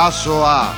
Já sou a...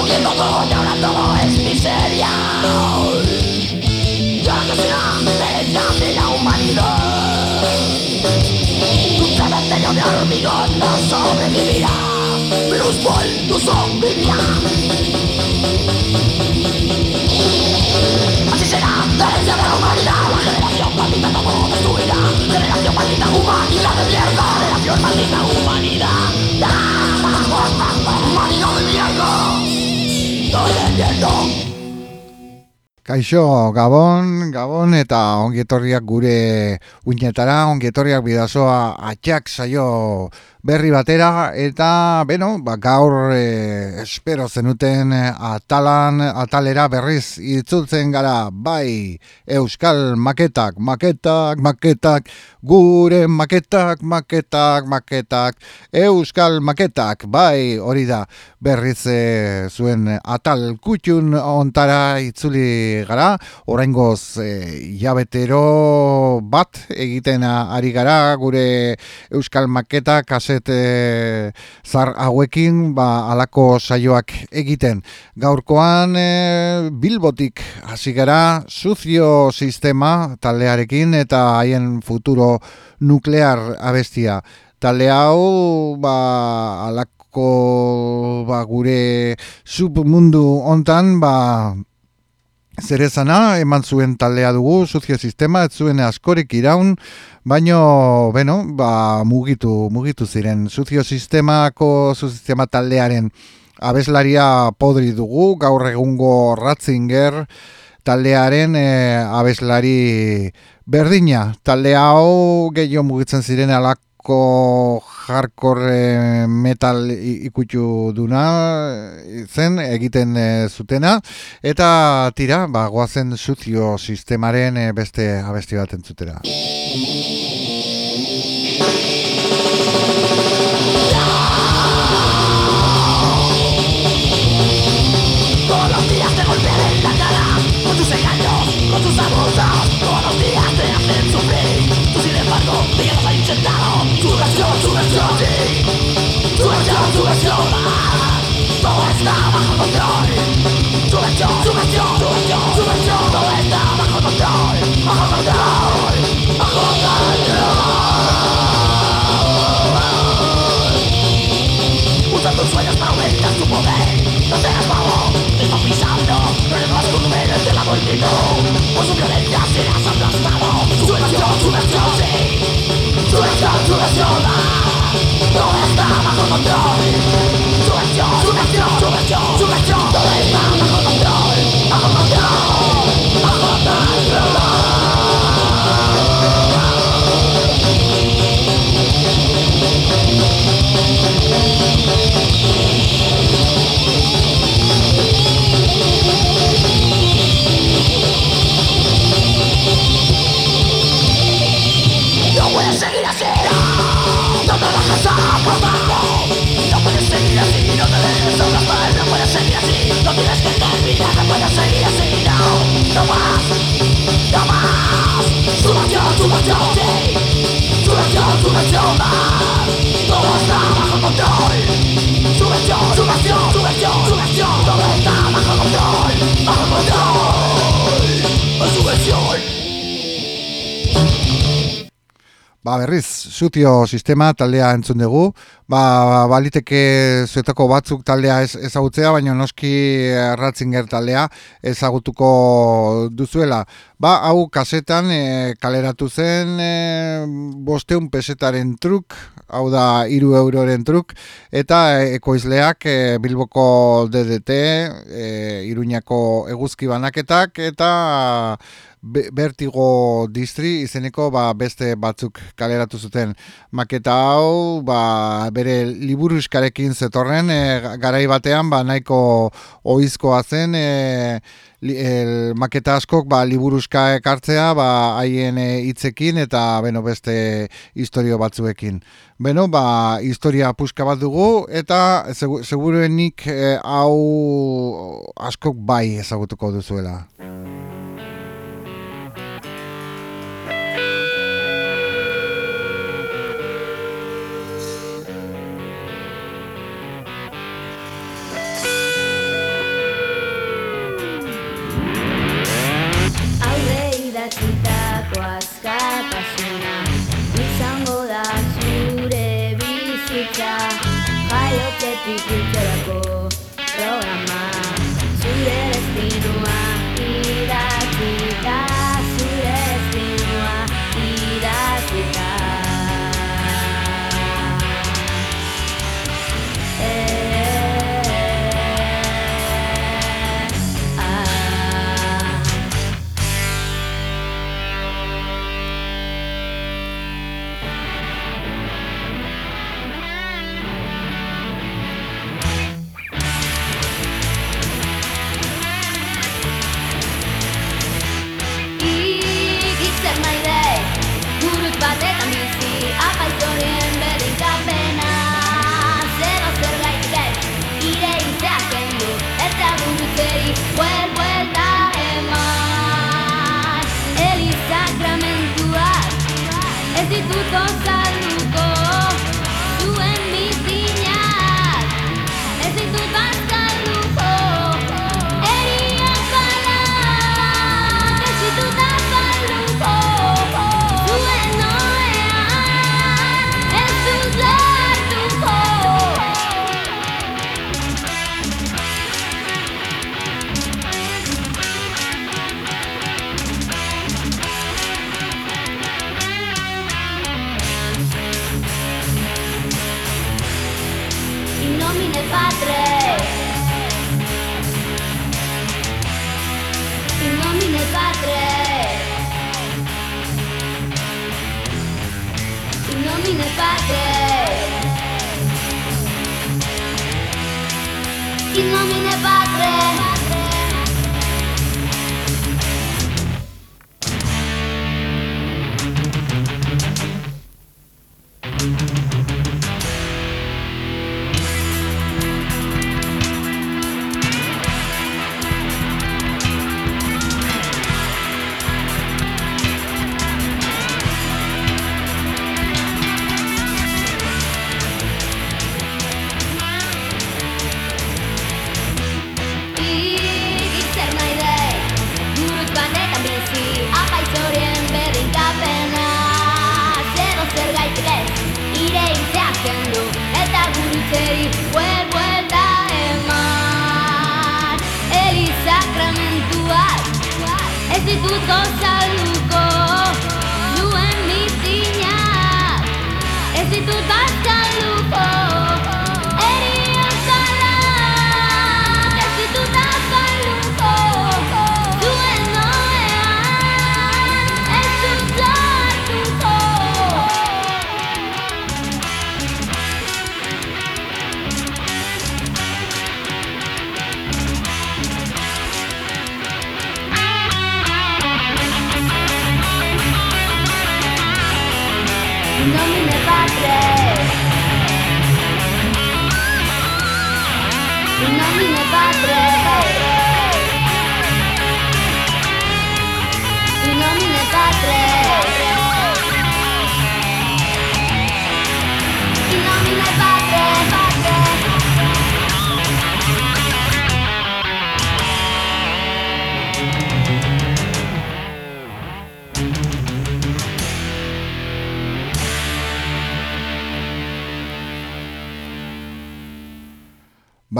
confundiendo todo y ahora todo es miseria. Ya que será de la humanidad. Tu cementerio de hormigón no sobrevivirá. Virus Ball no sobrevivirá. Así será, herencia de la humanidad. La generación maldita todo destruirá. Generación maldita humanidad de mierda. Generación maldita humanidad. ¡Ah! ¡Maldita de mierda! Kaixo, Gabon, Gabon eta ongietorriak gure uinetara, ongietorriak bidazoa atxak saio berri batera eta beno, ba, gaur e, espero zenuten eh, atalan, atalera berriz itzultzen gara. Bai euskal maketak, maketak, maketak, gure maketak, maketak, maketak, euskal maketak, bai hori da berriz e, zuen atal kutxun ontara itzuli gara, oraingoz e, jabetero bat egiten ari gara gure euskal maketak, kaset zar hauekin ba alako saioak egiten. Gaurkoan e, Bilbotik hasi gara Sucio sistema taldearekin eta haien futuro nuklear abestia. Talde hau ba alako ba gure submundu hontan ba Zerezana, eman zuen taldea dugu, suzio sistema, ez zuen askorik iraun, baino, bueno, ba, mugitu, mugitu ziren. Suzio sistemako, sistema taldearen abeslaria podri dugu, gaur egungo Ratzinger taldearen e, abeslari berdina. Talde hau gehiago mugitzen ziren alak ko hardcore metal ikutsu duna zen egiten eh, zutena eta tira ba goazen suzio sistemaren eh, beste abesti bat entzutera. No seas bobo, te estás pisando Relevas con números de la multitud Por su violencia serás aplastado Su nación, su nación, sí Su nación, su nación, ah Todo está bajo control Su nación, su nación, su nación, su nación Todo está bajo control Bajo control Bajo control Thank you. Sa ba mako, dauden seria dituz, da la pala para serte aqui, do merece todo, da la buena seria ser nao, chama, chama, solo yo tu moche, tu yo tu moche Ba, berriz, zutio sistema taldea entzun dugu. Ba, baliteke zuetako batzuk taldea ez, ezagutzea, baina noski Ratzinger taldea ezagutuko duzuela. Ba, hau kasetan e, kaleratu zen e, bosteun pesetaren truk, hau da iru euroren truk, eta ekoizleak e, Bilboko DDT, e, Iruñako eguzki banaketak, eta Bertigo distri izeneko ba, beste batzuk kaleratu zuten maketa hau ba, bere liburuskarekin zetorren e, garai batean ba, nahiko oizkoa zen e, maketa askok ba, liburuska ekartzea ba, haien e, hitzekin eta beno, beste historio batzuekin. Beno, ba, historia puska bat dugu eta seguruenik e, hau askok bai ezagutuko duzuela.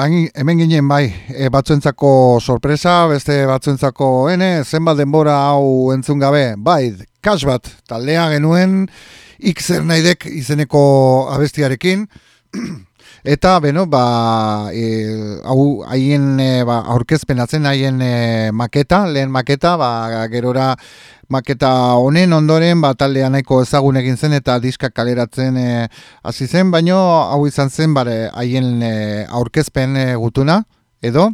Bai, hemen ginen bai, e, batzuentzako sorpresa, beste batzuentzako ene, zenbat denbora hau entzun gabe, bai, kas bat, taldea genuen, ikzer naidek izeneko abestiarekin, eta, beno, ba, e, hau, haien, e, ba, aurkezpenatzen haien e, maketa, lehen maketa, ba, gerora, maketa honen ondoren ba taldea nahiko ezagun egin zen eta diska kaleratzen eh, hasi zen. Baino hau izan zen bare haien e, aurkezpen e, gutuna edo.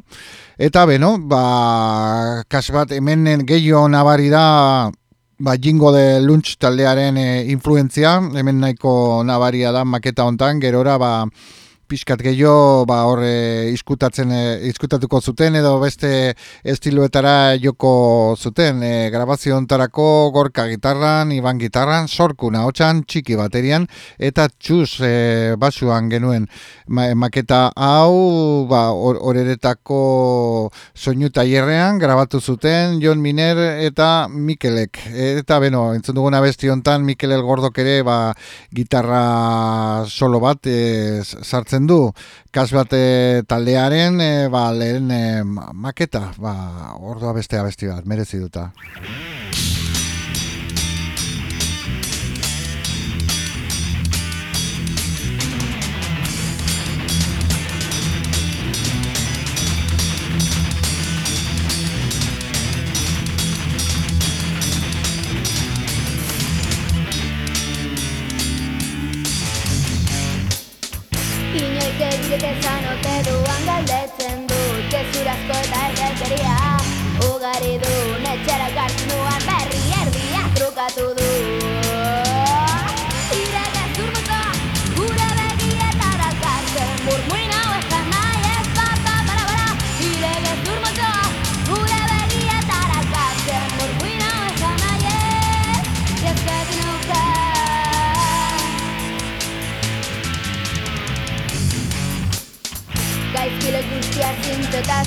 Eta beno ba kas bat hemen gehiago nabari da Ba, jingo de lunch taldearen e, influentzia, hemen nahiko nabaria da maketa hontan, gerora ba, pixkat gehiago ba horre iskutatzen e, iskutatuko zuten edo beste estiloetara joko zuten. E, grabazio ontarako gorka gitarran, iban gitarran, sorku nahotxan, txiki baterian eta txuz e, basuan genuen. Maketa hau ba, or, soinu taierrean grabatu zuten Jon Miner eta Mikelek. Eta beno, entzun duguna besti hontan Mikel El Gordok ere ba, gitarra solo bat e, sartzen ekartzen du. Kas bate taldearen e, ba, lehen e, maketa. Ba, ordua bestea besti bat merezi duta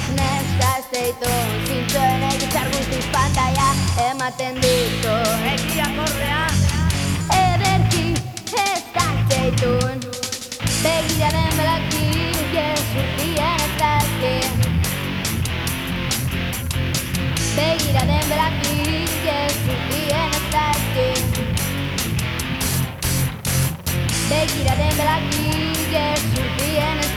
zintzotasunez gazteitu Zintzoen egitzar guztiz pantaia ematen ditu. Egia korrea Ederki ez gazteitun Begira den belaki Jesutien ez dazki Begira den belaki Jesutien ez dazki Begira den belaki Jesutien ez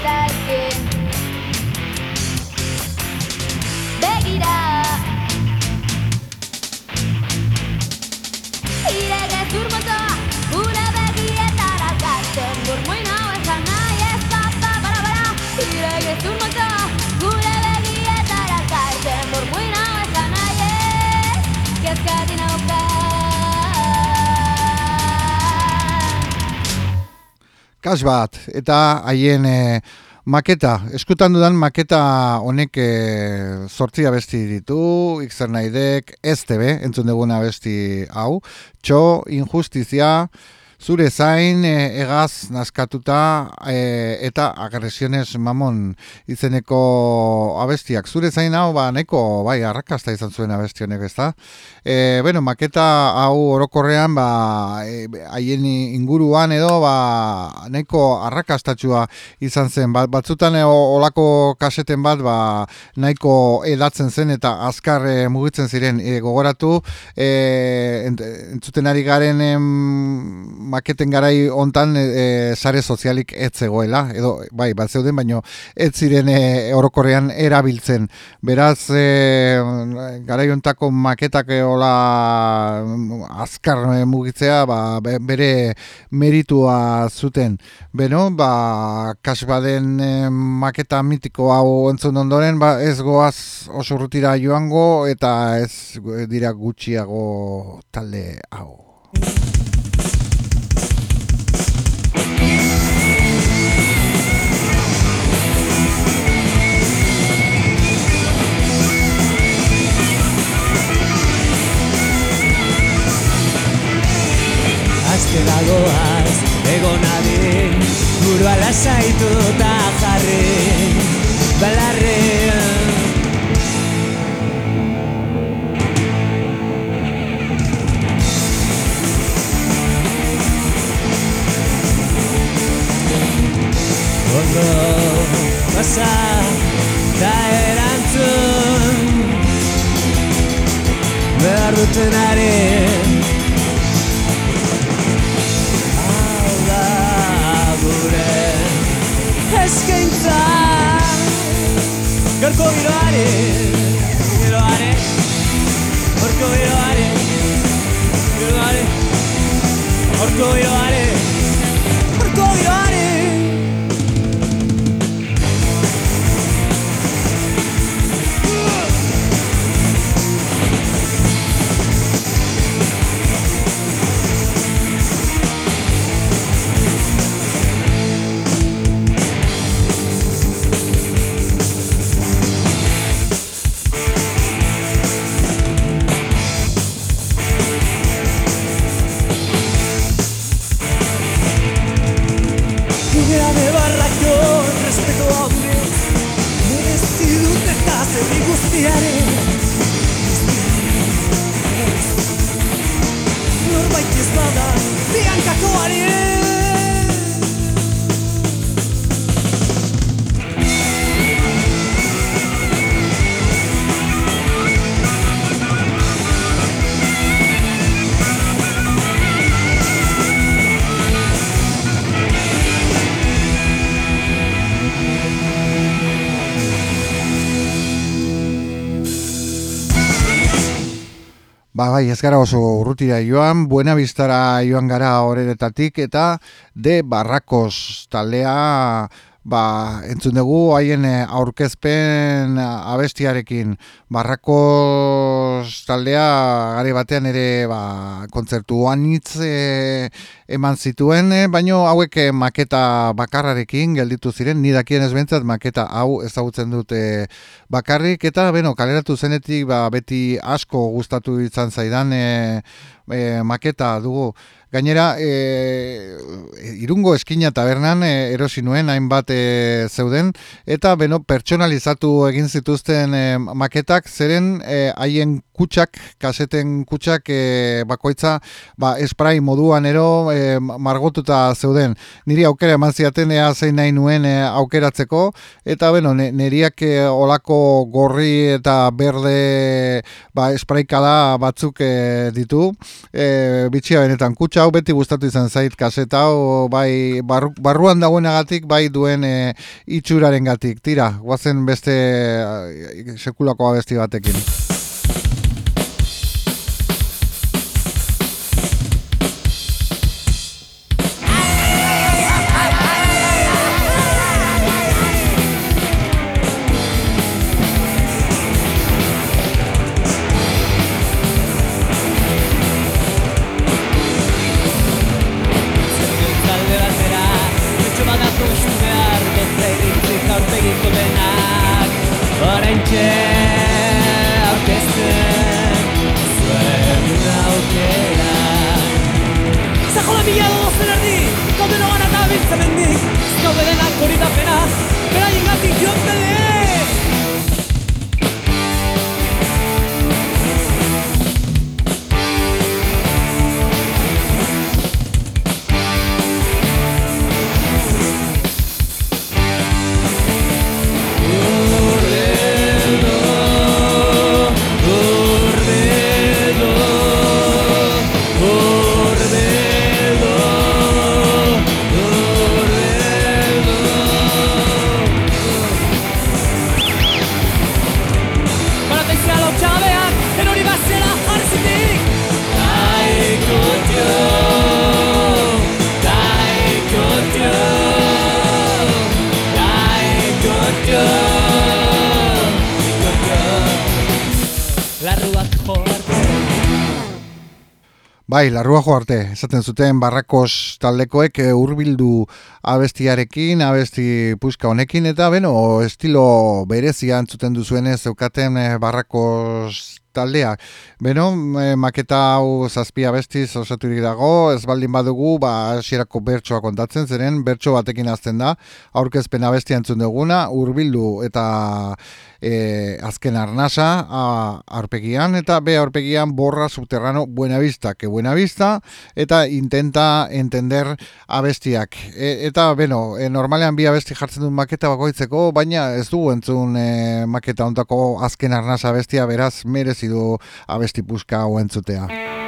Kas bat, eta haien eh, Maketa, eskutan dudan maketa honek e, eh, sortzia besti ditu, ikzer nahi dek, ez tebe, entzun duguna besti hau, txo, injustizia, zure zain e, egaz naskatuta e, eta agresiones mamon izeneko abestiak. Zure zain hau, ba, neko, bai, arrakasta izan zuen abestionek, ez da? E, bueno, maketa hau orokorrean, ba, e, haien inguruan edo, ba, neko arrakastatxua izan zen. Ba, batzutan e, olako kaseten bat, ba, nahiko edatzen zen eta azkar e, mugitzen ziren e, gogoratu, e, entzuten ari garen maketen garai hontan e, sare sozialik ez zegoela edo bai bat zeuden baino ez ziren e, orokorrean erabiltzen. Beraz e, garai hontako maketak hola azkar mugitzea ba, bere meritua zuten. Beno ba kasbaden e, maketa mitiko hau entzun ondoren ba ez goaz oso rutira joango eta ez dira gutxiago talde hau Zera goaz, egon adin Burua lasaitu eta jarri Balarrean. Ondo pasa da erantzun Behar dutenaren eskaintza. Gorko iraile edo Gorko porque yo Gorko porque yo Norbait ez bada Biancakoaren Ba, bai, ez gara oso urrutira joan, buena biztara joan gara horretatik, eta de barrakos taldea, ba, entzun dugu haien eh, aurkezpen abestiarekin. Barrakos taldea gare batean ere ba, kontzertu anitz eh, eman zituen, eh, baino hauek eh, maketa bakarrarekin gelditu ziren, ni dakien ez maketa hau ezagutzen dute bakarrik, eta beno, kaleratu zenetik ba, beti asko gustatu izan zaidan eh, eh, maketa dugu. Gainera, e, irungo eskina tabernan e, erosi nuen hainbat e, zeuden, eta beno, pertsonalizatu egin zituzten e, maketak, zeren e, haien kutsak, kaseten kutsak e, bakoitza, ba, esprai moduan ero e, margotuta zeuden. Niri aukera eman ziaten ea zein nahi nuen e, aukeratzeko, eta beno, ne, neriak e, olako gorri eta berde ba, espraikada batzuk e, ditu, e, bitxia benetan kutsa hau beti gustatu izan zait kaseta hau bai barru, barruan dagoenagatik bai duen e, itxuraren gatik. Tira, guazen beste sekulako abesti batekin. Bai, larrua jo arte, esaten zuten barrakos taldekoek e, hurbildu abestiarekin, abesti puska honekin, eta beno, estilo berezia entzuten duzuenez zeukaten e, barrakos taldea. Beno, e, maketa hau zazpia abestiz osaturik dago, ez baldin badugu, ba, hasierako bertsoa kontatzen, zeren bertso batekin azten da, aurkezpen abestia entzun duguna, hurbildu eta e, azken arnasa a, aurpegian, eta B aurpegian borra subterrano Buenavista, que Buenavista, eta intenta entender abestiak. E, eta, beno, e, normalean bi abesti jartzen duen maketa bakoitzeko, baina ez du entzun e, maketa ontako azken arnasa abestia, beraz, merezi du abesti puska hau entzutea.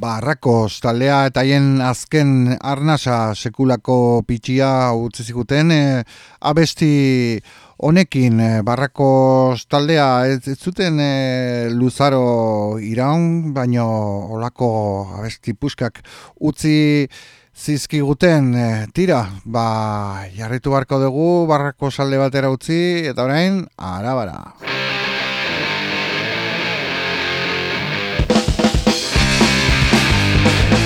Ba, Barrakos taldea eta haien azken arnasa sekulako pitxia utzi ziguten e, abesti honekin e, taldea ez, ez zuten e, luzaro iraun baino olako abesti puskak utzi zizkiguten e, tira ba jarritu barko dugu Barrakos alde batera utzi eta orain arabara. Thank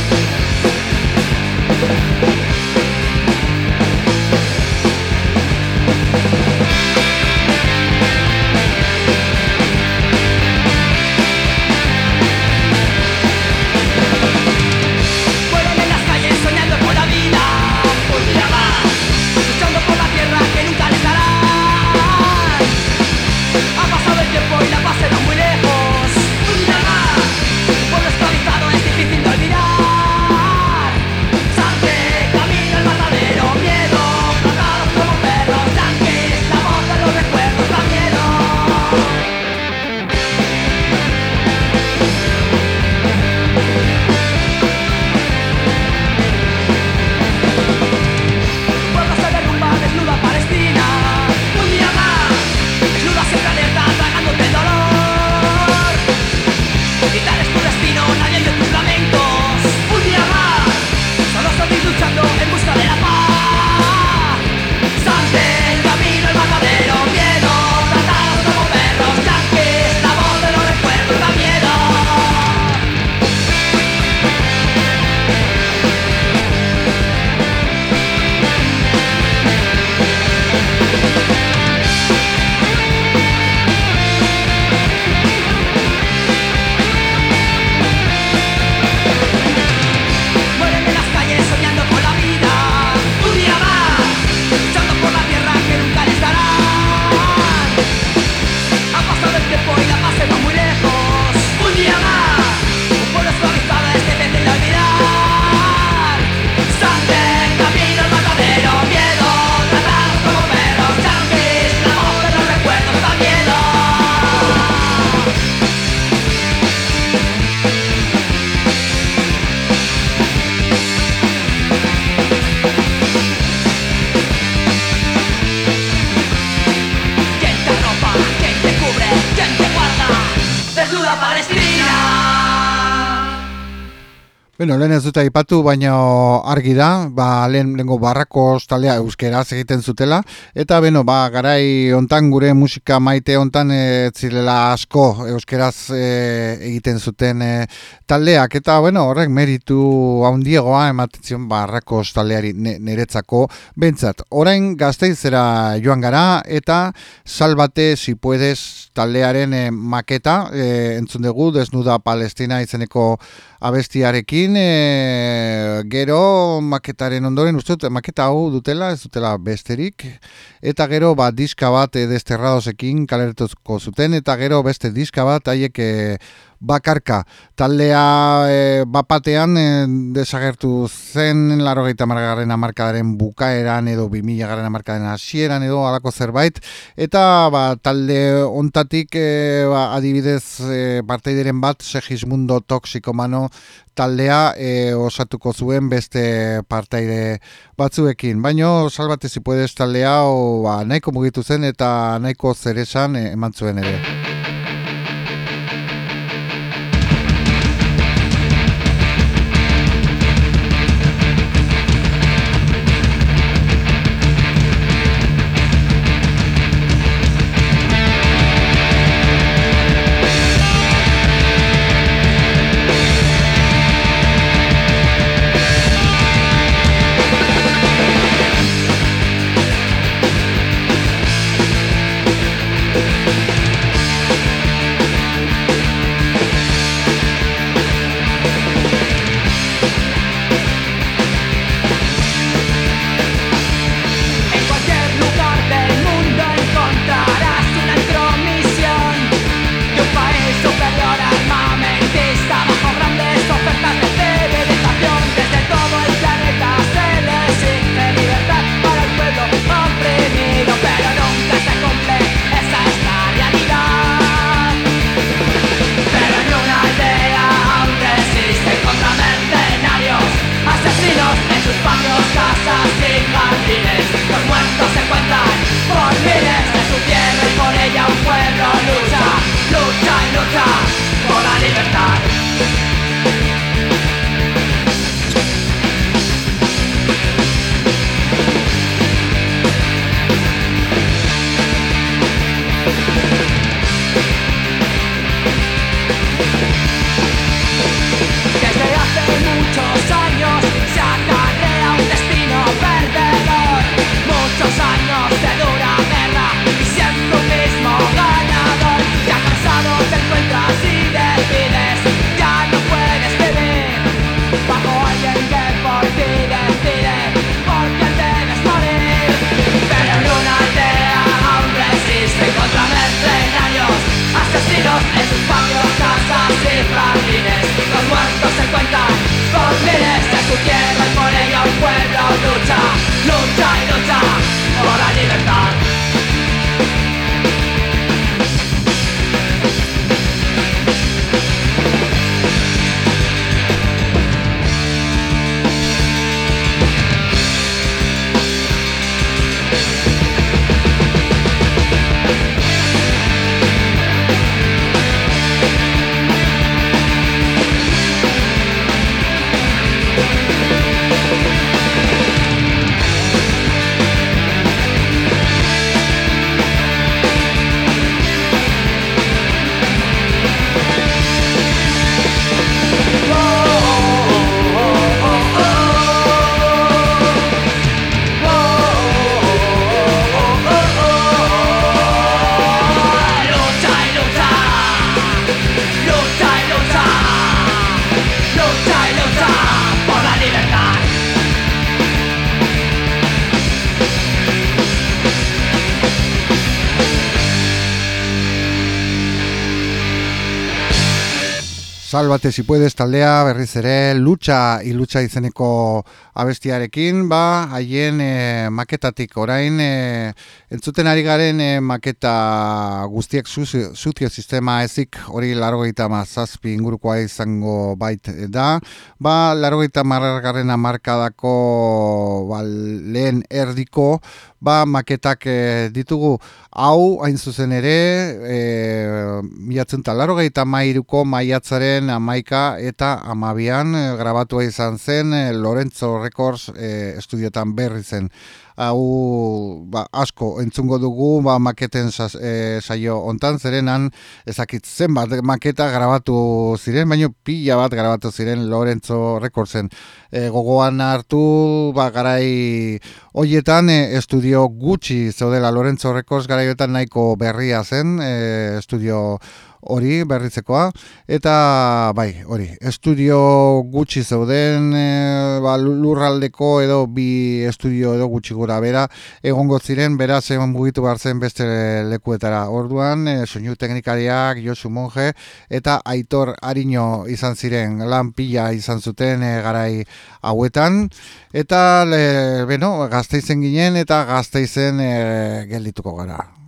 lehen ez dut aipatu, baina argi da, ba, lehen lengo barrako taldea euskeraz egiten zutela, eta beno, ba, garai hontan gure musika maite hontan e, zirela asko euskeraz e, egiten zuten e, taldeak, eta bueno, horrek meritu haundiegoa ematen zion barrako taldeari niretzako bentsat. Orain gazteizera joan gara, eta salbate, si puedes, taldearen e, maketa, e, entzun dugu, desnuda palestina izeneko abestiarekin e, gero maketaren ondoren uste maketa hau dutela ez dutela besterik. Eta gero ba, diska bat e, desterradosekin kalertuko zuten. Eta gero beste diska bat haiek e, bakarka taldea e, bapatean e, desagertu zen laro gaita margarren amarkadaren bukaeran edo bimila garren amarkadaren hasieran edo alako zerbait eta ba, talde ontatik e, ba, adibidez e, parteideren bat Segismundo Toxikomano taldea e, osatuko zuen beste partaide batzuekin. Baino salbate si puedes taldea o ba, nahiko mugitu zen eta nahiko zeresan e, eman zuen ere. Salbate si puedes taldea berriz ere lucha y izeneko abestiarekin, ba, haien e, maketatik orain, e, entzuten ari garen e, maketa guztiek zutio sistema ezik hori largoita mazazpi ingurukoa izango bait da, ba, largoita marrargarren amarkadako ba, lehen erdiko, ba, maketak e, ditugu. Hau hain zuzen ere e, miatzen talaro gaita mairuko maiatzaren amaika eta amabian e, grabatua izan zen e, Lorenzo Records e, estudiotan berri zen hau ba, asko entzungo dugu ba, maketen e, saio ontan zerenan ezakit zenbat maketa grabatu ziren, baino pila bat grabatu ziren Lorenzo Recordsen. E, gogoan hartu ba, garai hoietan e, estudio gutxi zaudela Lorenzo Records garaioetan nahiko berria zen e, estudio hori berritzekoa. Eta bai hori estudio gutxi zeuden e, ba, lurraldeko edo bi estudio edo gutxi gura bera egongo ziren beraz egon mugitu zen beste lekuetara. Orduan e, soinu teknikariak Josu Monge eta Aitor Ariño izan ziren lan pila izan zuten e, garai hauetan. Eta le, beno, gazteizen ginen eta gazteizen e, geldituko gara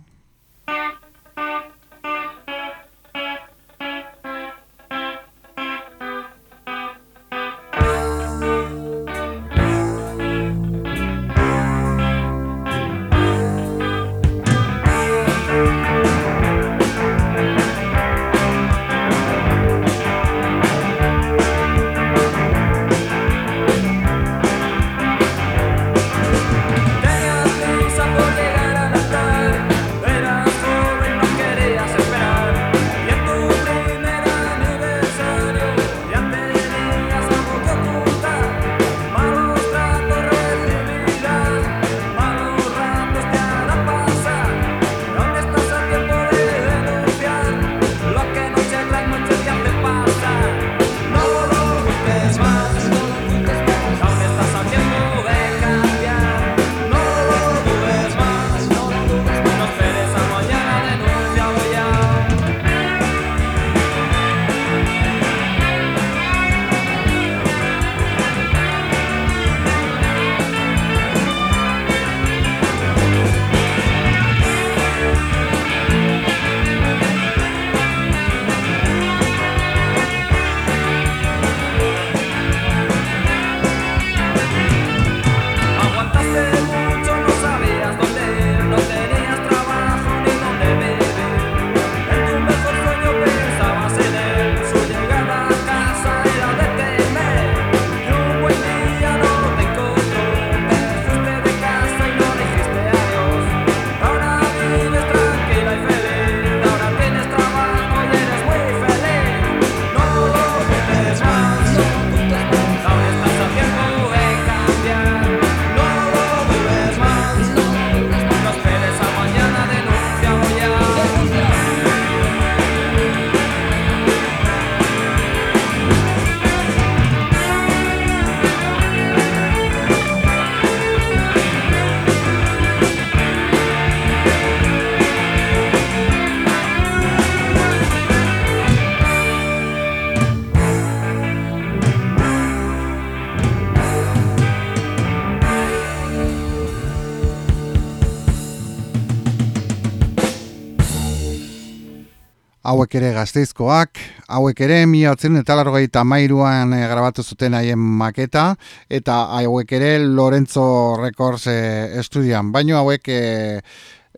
hauek ere gazteizkoak, hauek ere miatzen eta largoita mairuan e, grabatu zuten haien maketa, eta hauek ere Lorenzo Records e, estudian, baino hauek e,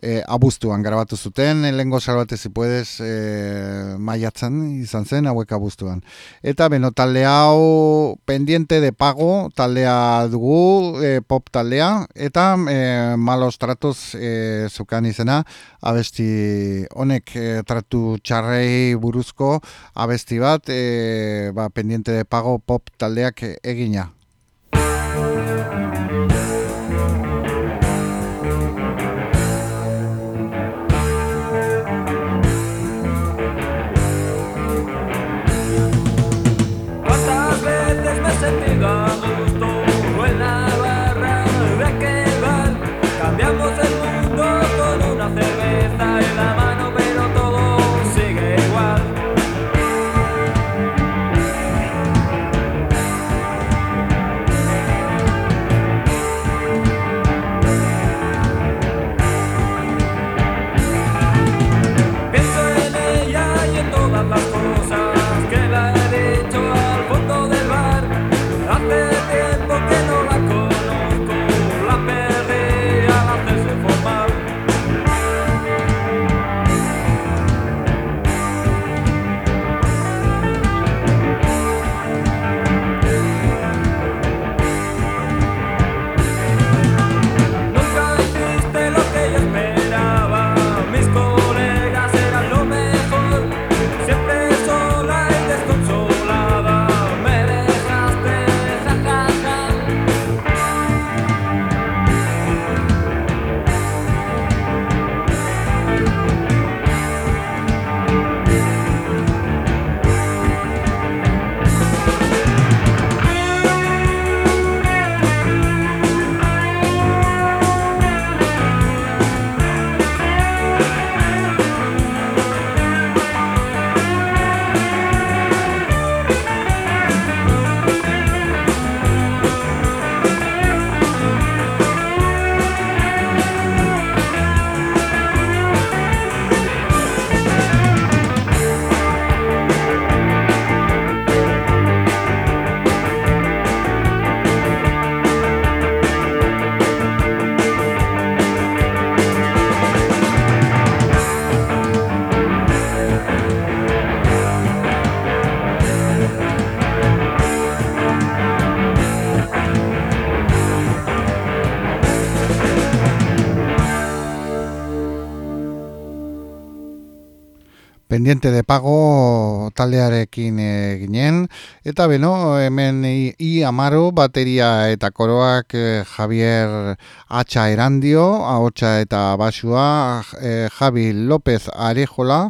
e, abuztuan grabatu zuten, e, lengo salbate zipuedez e, maiatzen izan zen, hauek abuztuan. Eta beno, talde hau pendiente de pago, taldea dugu, e, pop taldea, eta e, malos tratos e, zukan izena, abesti honek e, tratu txarrei buruzko abesti bat, e, ba, pendiente de pago pop taldeak egina. Pendiente de pago taldearekin e, ginen, eta beno, hemen i, amaro bateria eta koroak e, Javier Atxa Erandio, ahotsa eta basua e, Javi López Arejola,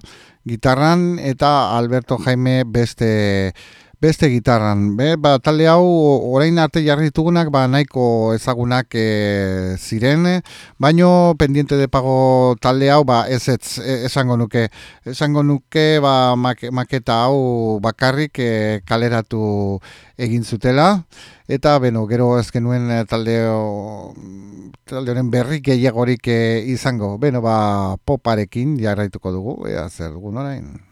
gitarran eta Alberto Jaime beste beste gitarran. Be, ba, talde hau orain arte jarritugunak ba, nahiko ezagunak e, ziren, baino pendiente de pago talde hau ba, ez ez e, esango nuke. Esango nuke ba, maketa hau bakarrik e, kaleratu egin zutela. Eta, beno, gero ez genuen talde talde honen berrik gehiagorik izango. Beno, ba, poparekin jarraituko dugu, ea zer dugun orain.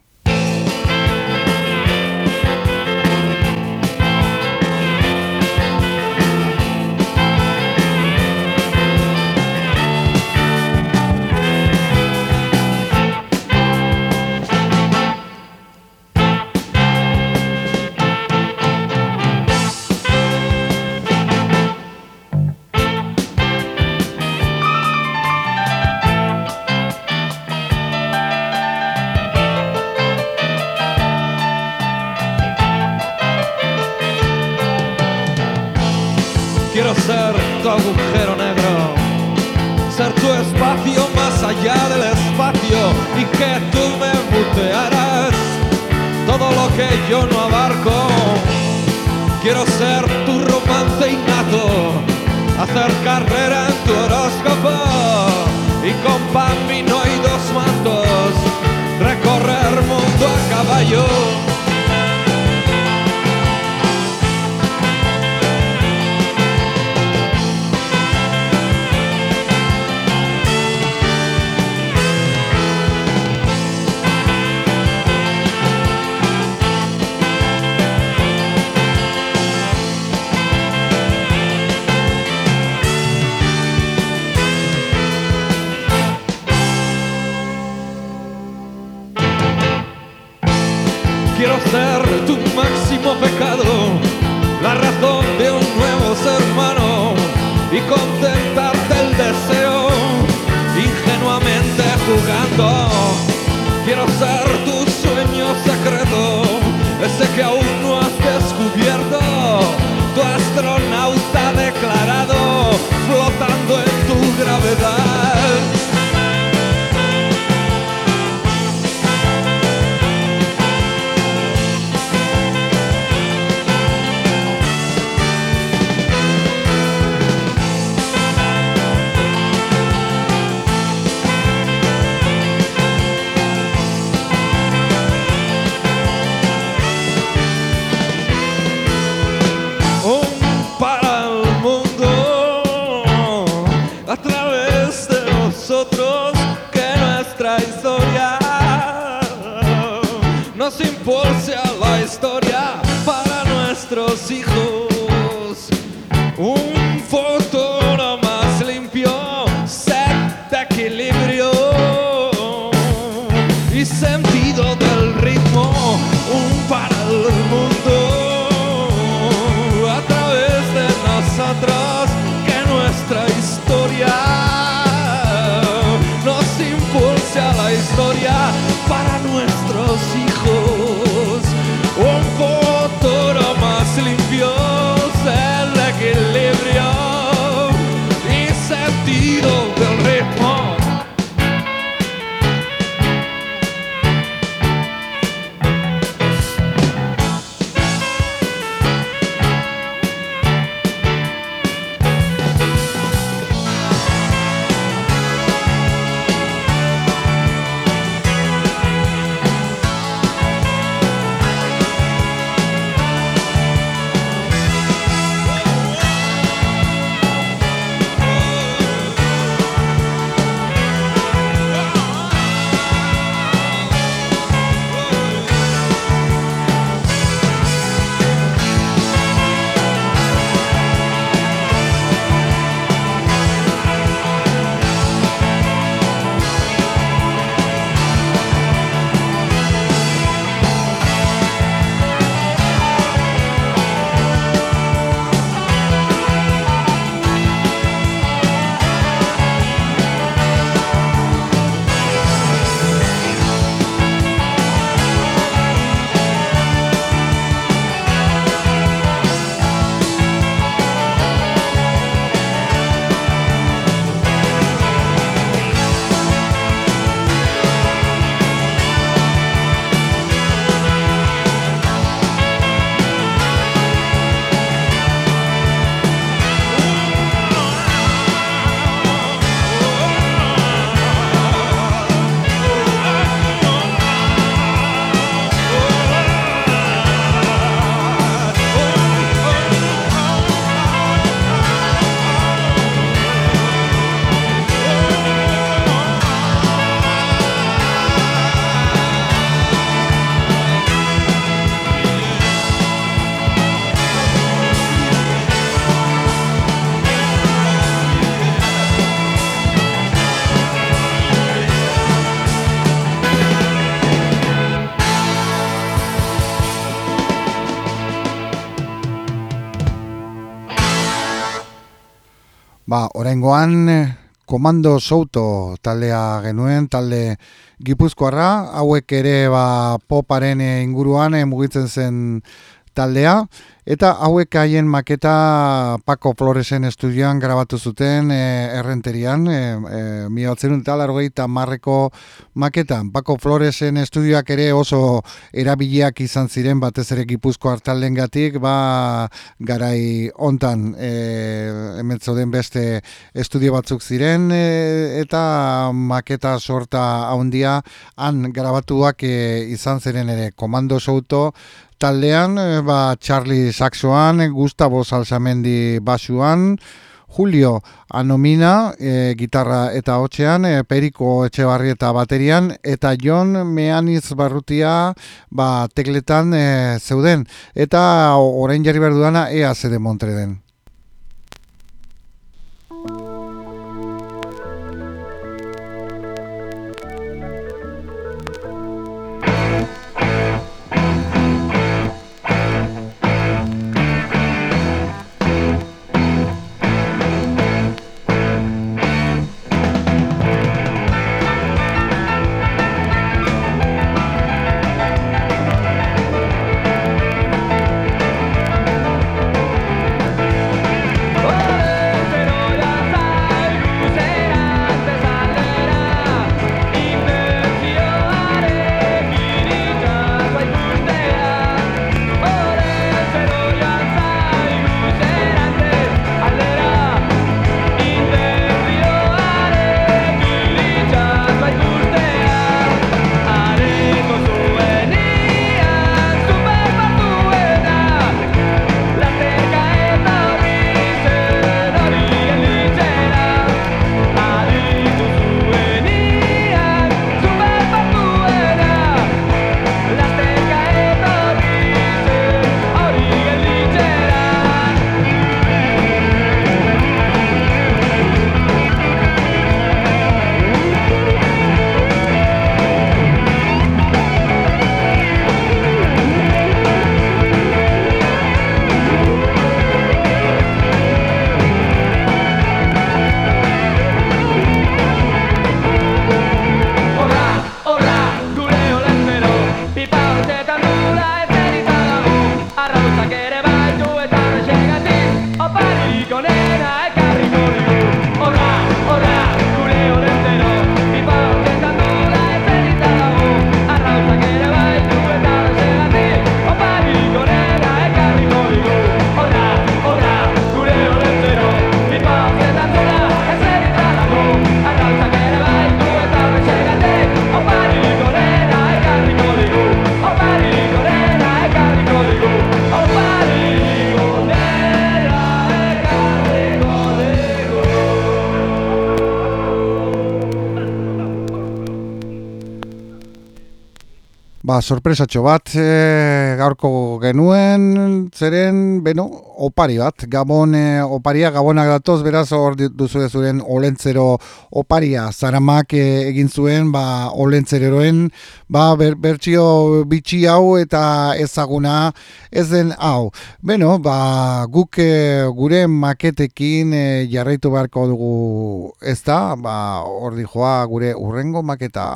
Oraingoan eh, Komando Souto taldea genuen, talde Gipuzkoarra, hauek ere ba, poparen eh, inguruan eh, mugitzen zen taldea, eta hauek haien maketa Paco Floresen estudioan grabatu zuten e, errenterian, e, e, mi eta largoita marreko maketan. Paco Floresen estudioak ere oso erabiliak izan ziren batez ere gipuzko hartalen gatik, ba garai hontan e, den beste estudio batzuk ziren, e, eta maketa sorta handia han grabatuak e, izan ziren ere, komando souto, taldean, eh, ba, Charlie Saxoan, Gustavo Salsamendi basuan, Julio Anomina, e, gitarra eta hotxean, e, Periko Etxebarri eta baterian, eta Jon Meaniz Barrutia ba, tekletan zeuden. Eta orain jarri behar duana, ea zede montre sorpresatxo bat e, gaurko genuen, zeren, beno, opari bat, gabon e, oparia, gabonak datoz, beraz hor duzu zuren olentzero oparia, zaramak e, egin zuen, ba, olentzeroen, ba, ber, bertxio bitxi hau eta ezaguna ez den hau. Beno, ba, guk gure maketekin e, jarraitu beharko dugu ez da, ba, hor joa gure urrengo maketa.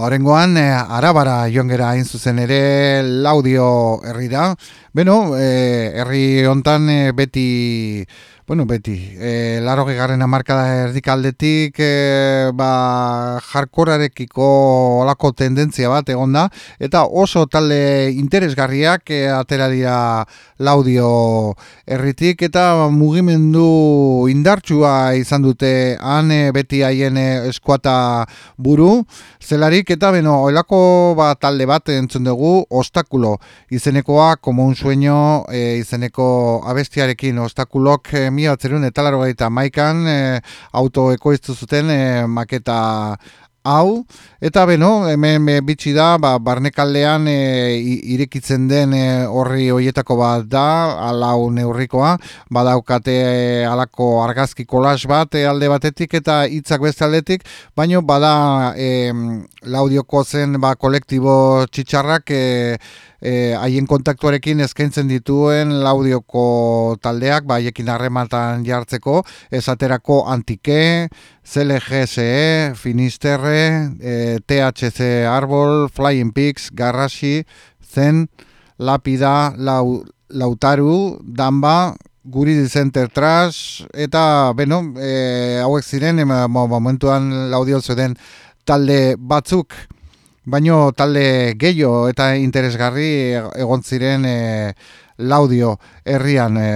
Ba, horrengoan, e, arabara joan gera hain zuzen ere laudio herri. Beno, e, herri hontan e, beti, bueno, beti, e, laro gegarren amarkada erdikaldetik, e, ba, jarkorarekiko olako tendentzia bat egon da, eta oso talde interesgarriak e, atera dira laudio herritik, eta mugimendu indartsua izan dute han beti haien eskuata buru, zelarik eta beno, oelako ba, talde bat entzun dugu, ostakulo izenekoa, como un sueño e, izeneko abestiarekin, ostakulok e, mi batzerun eta laro gaita maikan e, auto ekoiztu zuten e, maketa hau, eta beno, hemen e, bitxi da, ba, barnekaldean e, irekitzen den e, horri hoietako bat da, alau neurrikoa, badaukate alako argazki kolas bat e, alde batetik eta hitzak beste aldetik, baino bada e, laudioko zen ba, kolektibo txitsarrak e, haien kontaktuarekin eskaintzen dituen laudioko taldeak, ba, haiekin harrematan jartzeko, esaterako antike, CLGSE, Finisterre, e, THC Arbol, Flying Pigs, Garrasi, Zen, Lapida, Lau, Lautaru, Damba, Guri Center Trash, eta, beno, e, hauek ziren, momentuan laudio zeden talde batzuk, baino talde gehiago eta interesgarri egon ziren e, laudio herrian e,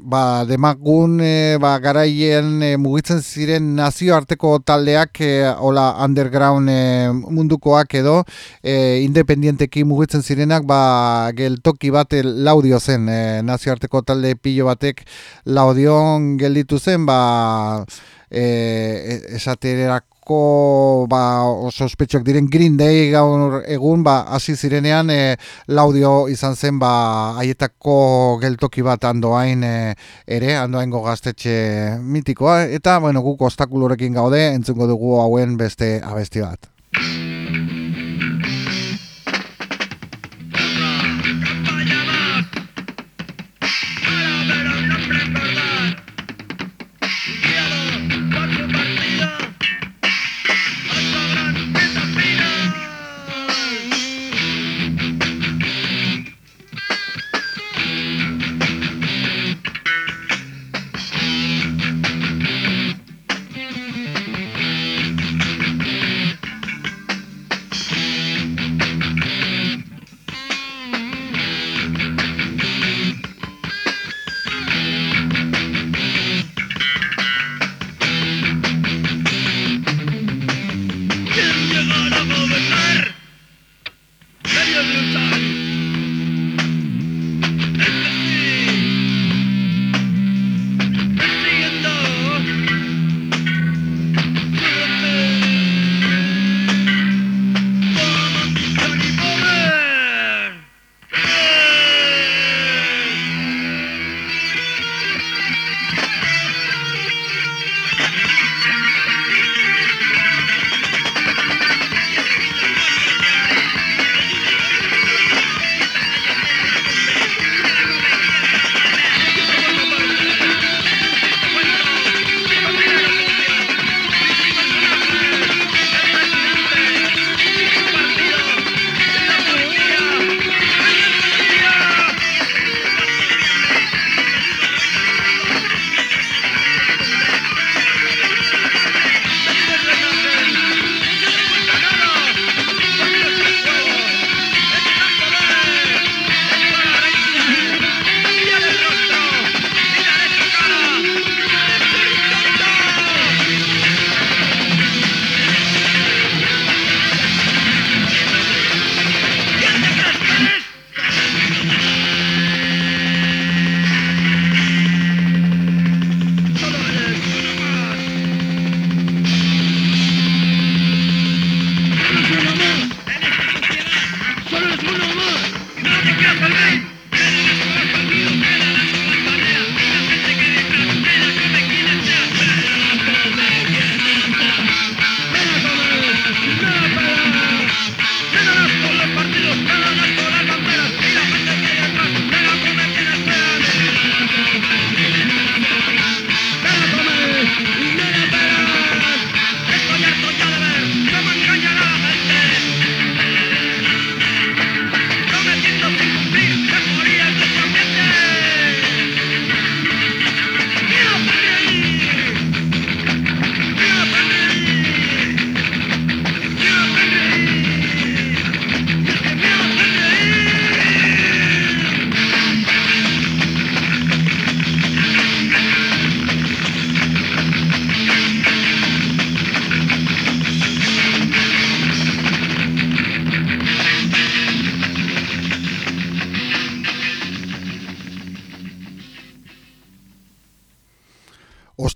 ba, demagun e, ba, garaien e, mugitzen ziren nazioarteko taldeak e, hola underground e, mundukoak edo e, independienteki mugitzen zirenak ba, geltoki bat laudio zen e, nazioarteko talde pilo batek laudion gelditu zen ba, e, esaterak ba, oso ospetsuak diren Green Day gaur egun ba, hasi zirenean e, laudio izan zen ba, haietako geltoki bat andoain e, ere, andoaingo gaztetxe mitikoa, eta bueno, guk ostakulorekin gaude, entzungo dugu hauen beste abesti bat.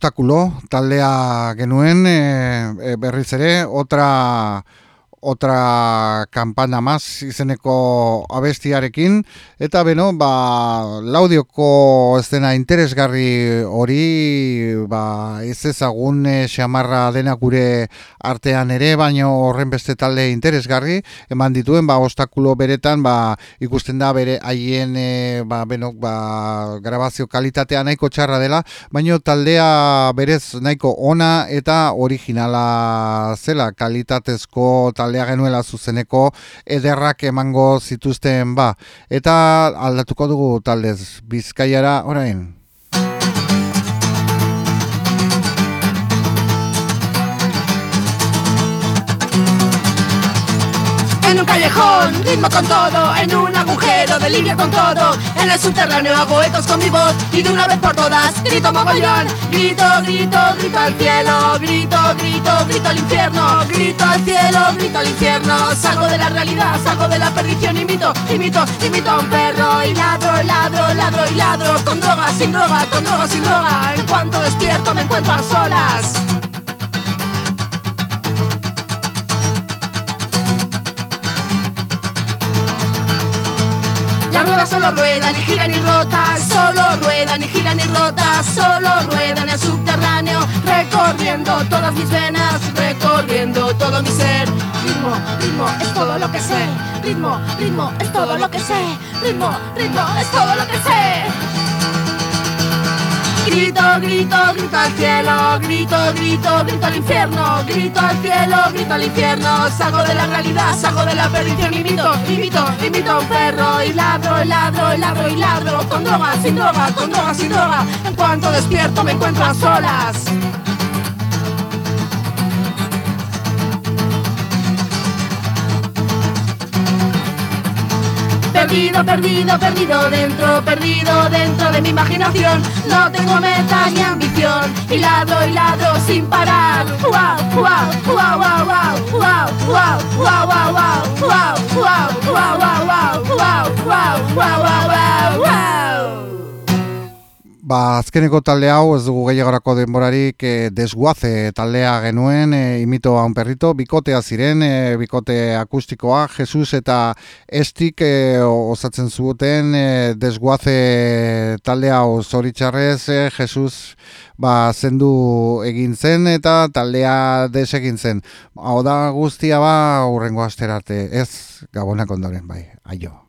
Ostakulo taldea genuen e, e, berriz ere otra otra kampana maz izeneko abestiarekin. Eta beno ba laudioko ez dena interesgarri hori ba ez ezagun e, xamarra dena gure artean ere baino horren beste talde interesgarri eman dituen ba ostakulo beretan ba ikusten da bere haien e, ba beno ba grabazio kalitatea nahiko txarra dela baino taldea berez nahiko ona eta originala zela. Kalitatezko talde taldea genuela zuzeneko ederrak emango zituzten ba. Eta aldatuko dugu taldez bizkaiara orain. En un callejón, ritmo con todo, en un agujero, delirio con todo. En el subterráneo hago ecos con mi voz y de una vez por todas grito mogollón. Grito, grito, grito al cielo, grito, grito, grito al infierno. Grito al cielo, grito al infierno. Salgo de la realidad, salgo de la perdición, imito, imito, imito a un perro. Y ladro, ladro, ladro y ladro. Con droga, sin droga, con droga, sin droga. En cuanto despierto me encuentro a solas. Solo ruedan y giran y rotan, solo ruedan y giran y rotan, solo ruedan en el subterráneo, recorriendo todas mis venas, recorriendo todo mi ser. Ritmo, ritmo, es todo lo que sé. Ritmo, ritmo, es todo lo que sé. Ritmo, ritmo, es todo lo que sé. Grito, grito, grito al cielo, grito, grito, grito al infierno, grito al cielo, grito al infierno, salgo de la realidad, salgo de la perdición, imito, imito, imito a un perro. Y ladro, ladro, ladro y ladro, con droga, sin droga, con droga, sin droga, en cuanto despierto me encuentro a solas. Perdido, perdido, perdido dentro, perdido dentro de mi imaginación. No tengo meta ni ambición y ladro y ladro sin parar. Wow, wow, wow, wow, wow, wow, wow, wow, wow, wow, wow, wow, wow, wow, wow, wow, wow. Ba, azkeneko talde hau ez dugu gehiagorako denborarik e, desguaze taldea genuen, e, imito un perrito, bikotea ziren, e, bikote akustikoa, Jesus eta Estik e, osatzen zuten e, desguaze talde hau zoritxarrez, e, Jesus ba, zendu egin zen eta taldea desegin zen. Hau da guztia ba, urrengo asterarte, ez gabonak ondoren, bai, aio.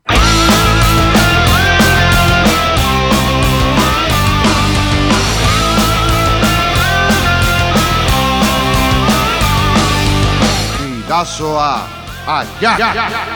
Picasso a. a, a, já. a,